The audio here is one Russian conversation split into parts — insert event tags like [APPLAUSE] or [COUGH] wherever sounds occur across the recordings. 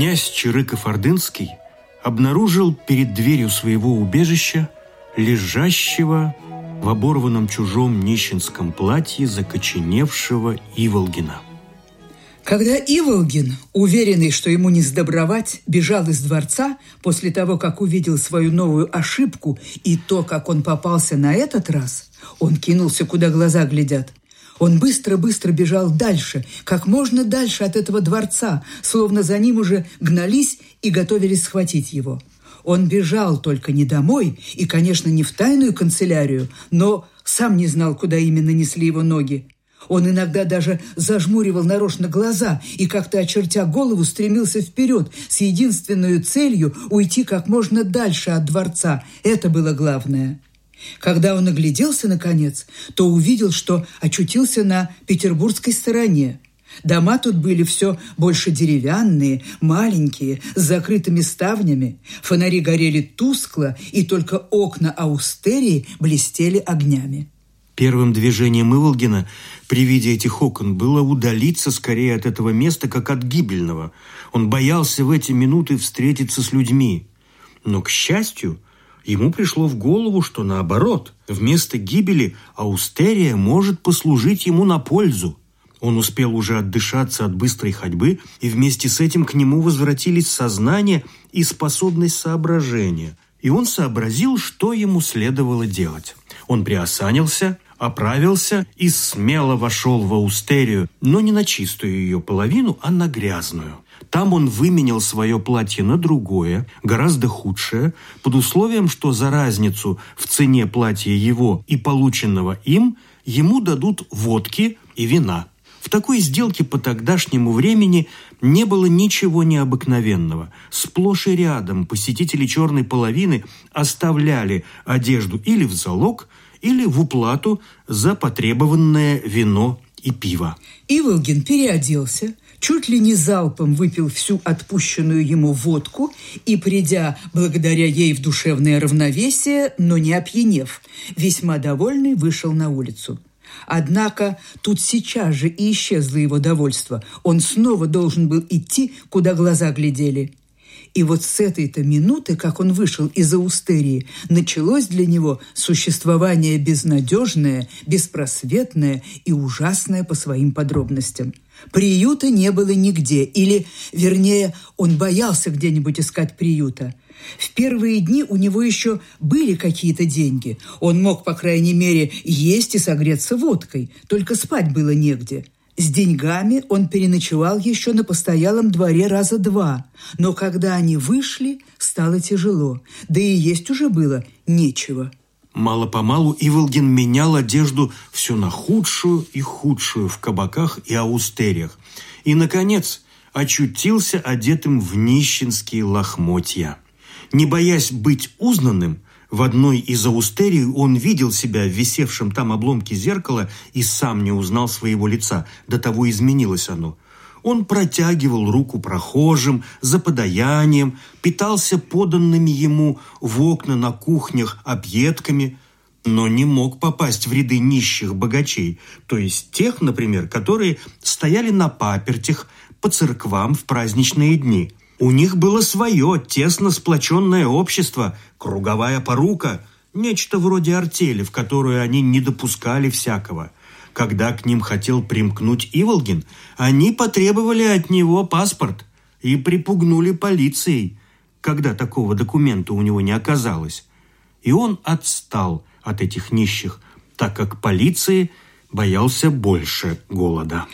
Князь Чирыков-Ордынский обнаружил перед дверью своего убежища лежащего в оборванном чужом нищенском платье закоченевшего Иволгина. Когда Иволгин, уверенный, что ему не сдобровать, бежал из дворца после того, как увидел свою новую ошибку и то, как он попался на этот раз, он кинулся, куда глаза глядят. Он быстро-быстро бежал дальше, как можно дальше от этого дворца, словно за ним уже гнались и готовились схватить его. Он бежал только не домой и, конечно, не в тайную канцелярию, но сам не знал, куда именно несли его ноги. Он иногда даже зажмуривал нарочно глаза и, как-то очертя голову, стремился вперед с единственной целью уйти как можно дальше от дворца. Это было главное. Когда он огляделся, наконец, то увидел, что очутился на петербургской стороне. Дома тут были все больше деревянные, маленькие, с закрытыми ставнями. Фонари горели тускло, и только окна аустерии блестели огнями. Первым движением Иволгина при виде этих окон было удалиться скорее от этого места, как от гибельного. Он боялся в эти минуты встретиться с людьми. Но, к счастью, Ему пришло в голову, что наоборот, вместо гибели Аустерия может послужить ему на пользу. Он успел уже отдышаться от быстрой ходьбы, и вместе с этим к нему возвратились сознание и способность соображения. И он сообразил, что ему следовало делать. Он приосанился, оправился и смело вошел в Аустерию, но не на чистую ее половину, а на грязную – там он выменял свое платье на другое, гораздо худшее, под условием, что за разницу в цене платья его и полученного им ему дадут водки и вина. В такой сделке по тогдашнему времени не было ничего необыкновенного. Сплошь и рядом посетители черной половины оставляли одежду или в залог, или в уплату за потребованное вино и пиво. Иволгин переоделся, чуть ли не залпом выпил всю отпущенную ему водку и, придя благодаря ей в душевное равновесие, но не опьянев, весьма довольный вышел на улицу. Однако тут сейчас же и исчезло его довольство. Он снова должен был идти, куда глаза глядели. И вот с этой-то минуты, как он вышел из Аустерии, началось для него существование безнадежное, беспросветное и ужасное по своим подробностям – Приюта не было нигде, или, вернее, он боялся где-нибудь искать приюта. В первые дни у него еще были какие-то деньги. Он мог, по крайней мере, есть и согреться водкой, только спать было негде. С деньгами он переночевал еще на постоялом дворе раза два, но когда они вышли, стало тяжело, да и есть уже было нечего. Мало-помалу Иволгин менял одежду все на худшую и худшую в кабаках и аустериях. И, наконец, очутился одетым в нищенские лохмотья. Не боясь быть узнанным, в одной из аустерий он видел себя в висевшем там обломке зеркала и сам не узнал своего лица, до того изменилось оно – он протягивал руку прохожим за подаянием, питался поданными ему в окна на кухнях объедками, но не мог попасть в ряды нищих богачей, то есть тех, например, которые стояли на папертях по церквам в праздничные дни. У них было свое тесно сплоченное общество, круговая порука, нечто вроде артели, в которую они не допускали всякого – когда к ним хотел примкнуть Иволгин, они потребовали от него паспорт и припугнули полицией, когда такого документа у него не оказалось. И он отстал от этих нищих, так как полиции боялся больше голода.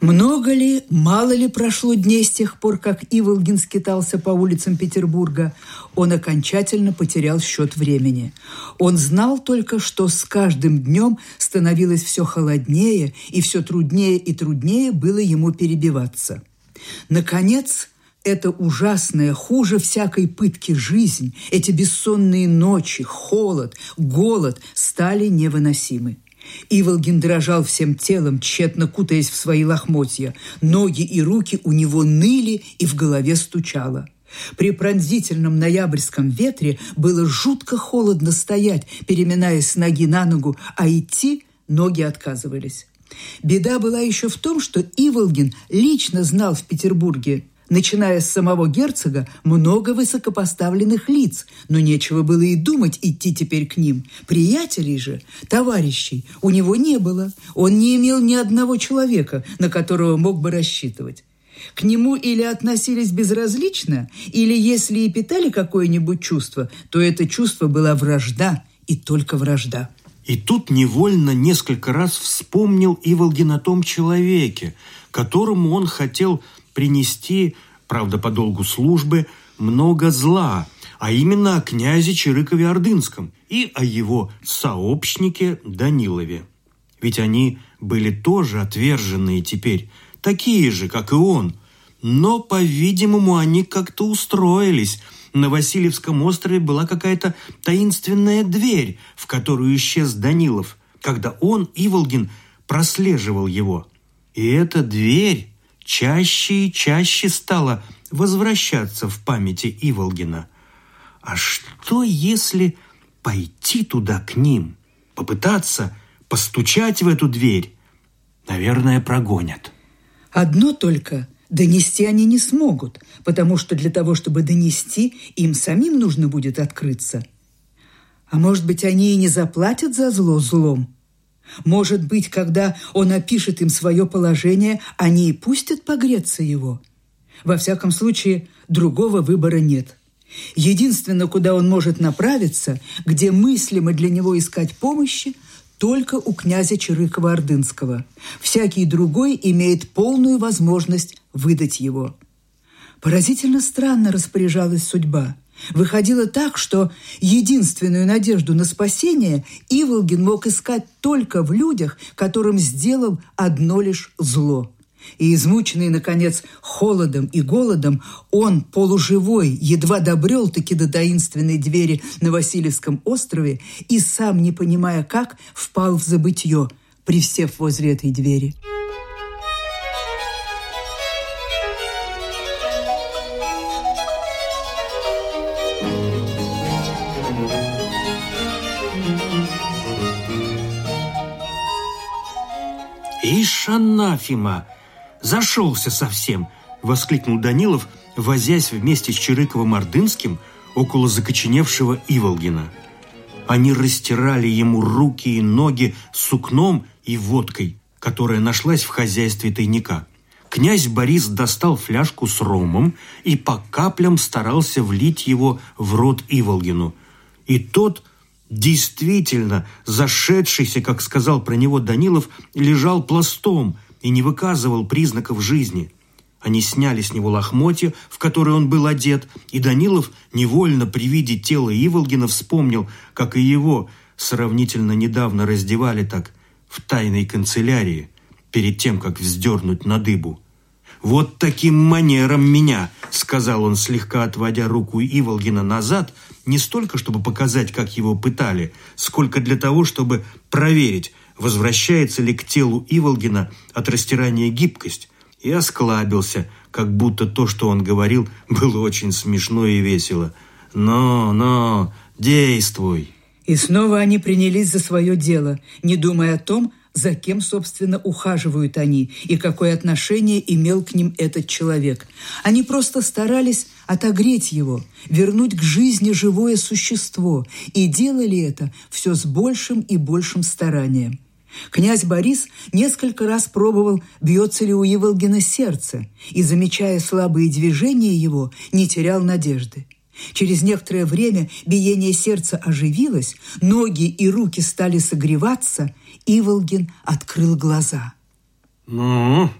Много ли, мало ли прошло дней с тех пор, как Иволгин скитался по улицам Петербурга, он окончательно потерял счет времени. Он знал только, что с каждым днем становилось все холоднее, и все труднее и труднее было ему перебиваться. Наконец, это ужасное, хуже всякой пытки жизнь, эти бессонные ночи, холод, голод стали невыносимы. Иволгин дрожал всем телом, тщетно кутаясь в свои лохмотья. Ноги и руки у него ныли и в голове стучало. При пронзительном ноябрьском ветре было жутко холодно стоять, переминаясь с ноги на ногу, а идти ноги отказывались. Беда была еще в том, что Иволгин лично знал в Петербурге начиная с самого герцога, много высокопоставленных лиц, но нечего было и думать идти теперь к ним. Приятелей же, товарищей, у него не было. Он не имел ни одного человека, на которого мог бы рассчитывать. К нему или относились безразлично, или если и питали какое-нибудь чувство, то это чувство была вражда и только вражда. И тут невольно несколько раз вспомнил Иволгин о том человеке, которому он хотел принести, правда, по долгу службы, много зла, а именно о князе Чирыкове Ордынском и о его сообщнике Данилове. Ведь они были тоже отверженные теперь, такие же, как и он. Но, по-видимому, они как-то устроились. На Васильевском острове была какая-то таинственная дверь, в которую исчез Данилов, когда он, Иволгин, прослеживал его. И эта дверь чаще и чаще стала возвращаться в памяти Иволгина. А что, если пойти туда к ним, попытаться постучать в эту дверь? Наверное, прогонят. Одно только донести они не смогут, потому что для того, чтобы донести, им самим нужно будет открыться. А может быть, они и не заплатят за зло злом – может быть, когда он опишет им свое положение, они и пустят погреться его. Во всяком случае, другого выбора нет. Единственное, куда он может направиться, где мыслимо для него искать помощи, только у князя Чирыкова-Ордынского. Всякий другой имеет полную возможность выдать его. Поразительно странно распоряжалась судьба – Выходило так, что единственную надежду на спасение Иволгин мог искать только в людях, которым сделал одно лишь зло. И измученный, наконец, холодом и голодом, он, полуживой, едва добрел-таки до таинственной двери на Васильевском острове и, сам не понимая как, впал в забытье, привсев возле этой двери. «Ишь, анафима! Зашелся совсем!» – воскликнул Данилов, возясь вместе с Чирыковым-Ордынским около закоченевшего Иволгина. Они растирали ему руки и ноги сукном и водкой, которая нашлась в хозяйстве тайника. Князь Борис достал фляжку с ромом и по каплям старался влить его в рот Иволгину. И тот – Действительно, зашедшийся, как сказал про него Данилов, лежал пластом и не выказывал признаков жизни. Они сняли с него лохмотья, в которые он был одет, и Данилов невольно при виде тела Иволгина вспомнил, как и его сравнительно недавно раздевали так в тайной канцелярии, перед тем, как вздернуть на дыбу. «Вот таким манером меня», — сказал он, слегка отводя руку Иволгина назад — не столько, чтобы показать, как его пытали, сколько для того, чтобы проверить, возвращается ли к телу Иволгина от растирания гибкость, и осклабился, как будто то, что он говорил, [LAUGHS] было очень смешно и весело. «Но, но, действуй!» И снова они принялись за свое дело, не думая о том, за кем, собственно, ухаживают они и какое отношение имел к ним этот человек. Они просто старались отогреть его, вернуть к жизни живое существо, и делали это все с большим и большим старанием. Князь Борис несколько раз пробовал, бьется ли у Еволгина сердце, и, замечая слабые движения его, не терял надежды. Через некоторое время биение сердца оживилось, ноги и руки стали согреваться – Иволгин открыл глаза. «Ну,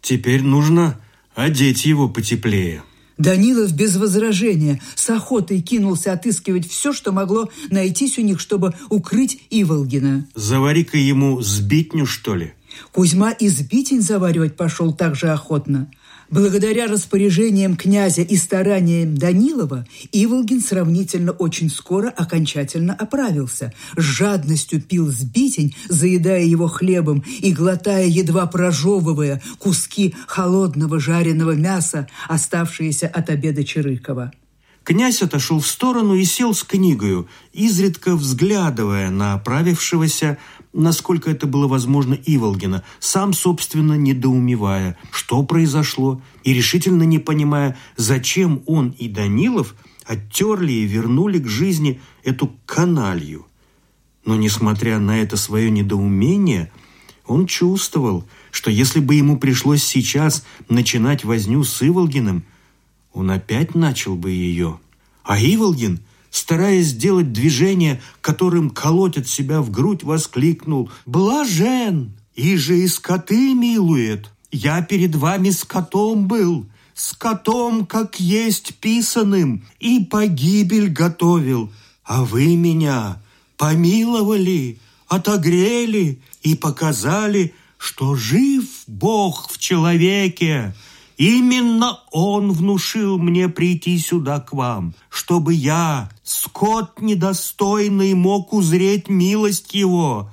теперь нужно одеть его потеплее». Данилов без возражения с охотой кинулся отыскивать все, что могло найтись у них, чтобы укрыть Иволгина. «Завари-ка ему сбитню, что ли?» Кузьма и сбитень заваривать пошел так же охотно. Благодаря распоряжениям князя и стараниям Данилова, Иволгин сравнительно очень скоро окончательно оправился. С жадностью пил сбитень, заедая его хлебом и глотая, едва прожевывая, куски холодного жареного мяса, оставшиеся от обеда Чирыкова. Князь отошел в сторону и сел с книгою, изредка взглядывая на оправившегося насколько это было возможно Иволгина, сам, собственно, недоумевая, что произошло, и решительно не понимая, зачем он и Данилов оттерли и вернули к жизни эту каналью. Но, несмотря на это свое недоумение, он чувствовал, что если бы ему пришлось сейчас начинать возню с Иволгиным, он опять начал бы ее. А Иволгин – стараясь сделать движение, которым колотит себя в грудь, воскликнул «Блажен! И же и скоты милует! Я перед вами скотом был!» скотом, как есть писаным, и погибель готовил. А вы меня помиловали, отогрели и показали, что жив Бог в человеке, Именно он внушил мне прийти сюда к вам, чтобы я, скот недостойный, мог узреть милость его.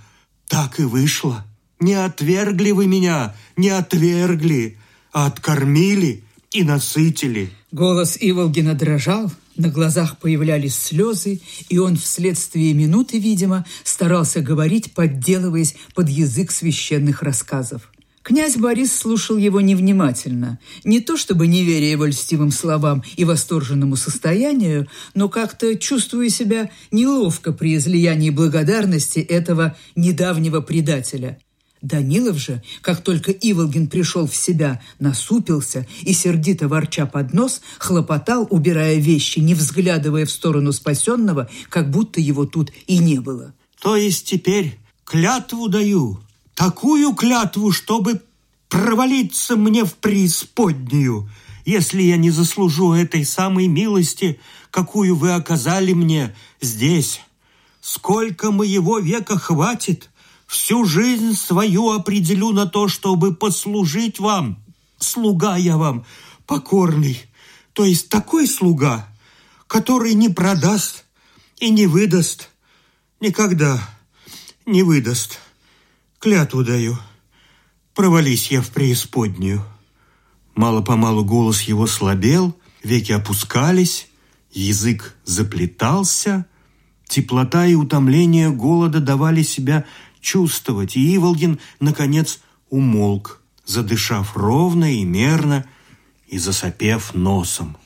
Так и вышло. Не отвергли вы меня, не отвергли, а откормили и насытили». Голос Иволгина дрожал, на глазах появлялись слезы, и он вследствие минуты, видимо, старался говорить, подделываясь под язык священных рассказов. Князь Борис слушал его невнимательно, не то чтобы не веря его льстивым словам и восторженному состоянию, но как-то чувствуя себя неловко при излиянии благодарности этого недавнего предателя. Данилов же, как только Иволгин пришел в себя, насупился и, сердито ворча под нос, хлопотал, убирая вещи, не взглядывая в сторону спасенного, как будто его тут и не было. «То есть теперь клятву даю, такую клятву, чтобы провалиться мне в преисподнюю, если я не заслужу этой самой милости, какую вы оказали мне здесь. Сколько моего века хватит, всю жизнь свою определю на то, чтобы послужить вам. Слуга я вам, покорный, то есть такой слуга, который не продаст и не выдаст, никогда не выдаст». Клятву даю. Провались я в преисподнюю. Мало-помалу голос его слабел, веки опускались, язык заплетался, теплота и утомление голода давали себя чувствовать, и Иволгин, наконец, умолк, задышав ровно и мерно и засопев носом.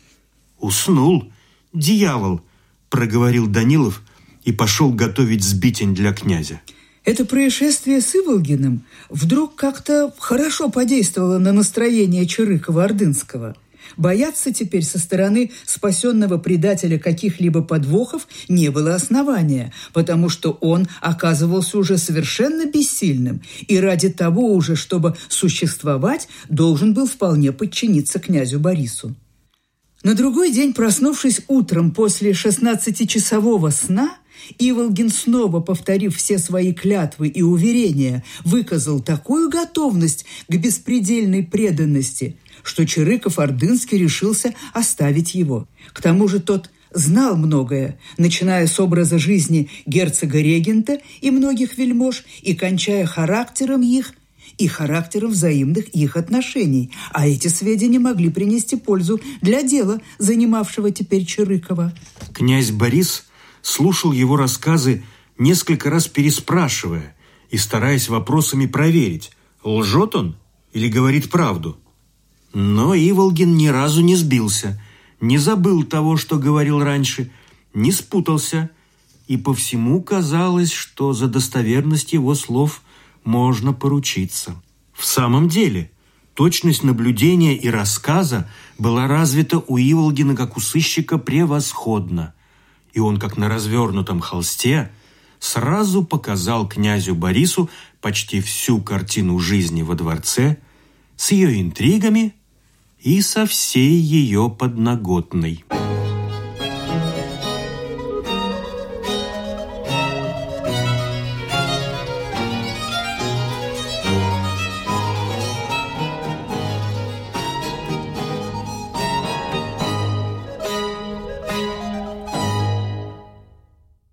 «Уснул, дьявол!» – проговорил Данилов и пошел готовить сбитень для князя. Это происшествие с Иволгиным вдруг как-то хорошо подействовало на настроение Чирыкова-Ордынского. Бояться теперь со стороны спасенного предателя каких-либо подвохов не было основания, потому что он оказывался уже совершенно бессильным и ради того уже, чтобы существовать, должен был вполне подчиниться князю Борису. На другой день, проснувшись утром после шестнадцатичасового сна, Иволгин, снова повторив все свои клятвы и уверения, выказал такую готовность к беспредельной преданности, что Чирыков-Ордынский решился оставить его. К тому же тот знал многое, начиная с образа жизни герцога-регента и многих вельмож и кончая характером их и характером взаимных их отношений, а эти сведения могли принести пользу для дела, занимавшего теперь Чирыкова. Князь Борис слушал его рассказы, несколько раз переспрашивая и стараясь вопросами проверить, лжет он или говорит правду. Но Иволгин ни разу не сбился, не забыл того, что говорил раньше, не спутался, и по всему казалось, что за достоверность его слов можно поручиться. В самом деле, точность наблюдения и рассказа была развита у Иволгина как у сыщика превосходно – и он, как на развернутом холсте, сразу показал князю Борису почти всю картину жизни во дворце с ее интригами и со всей ее подноготной.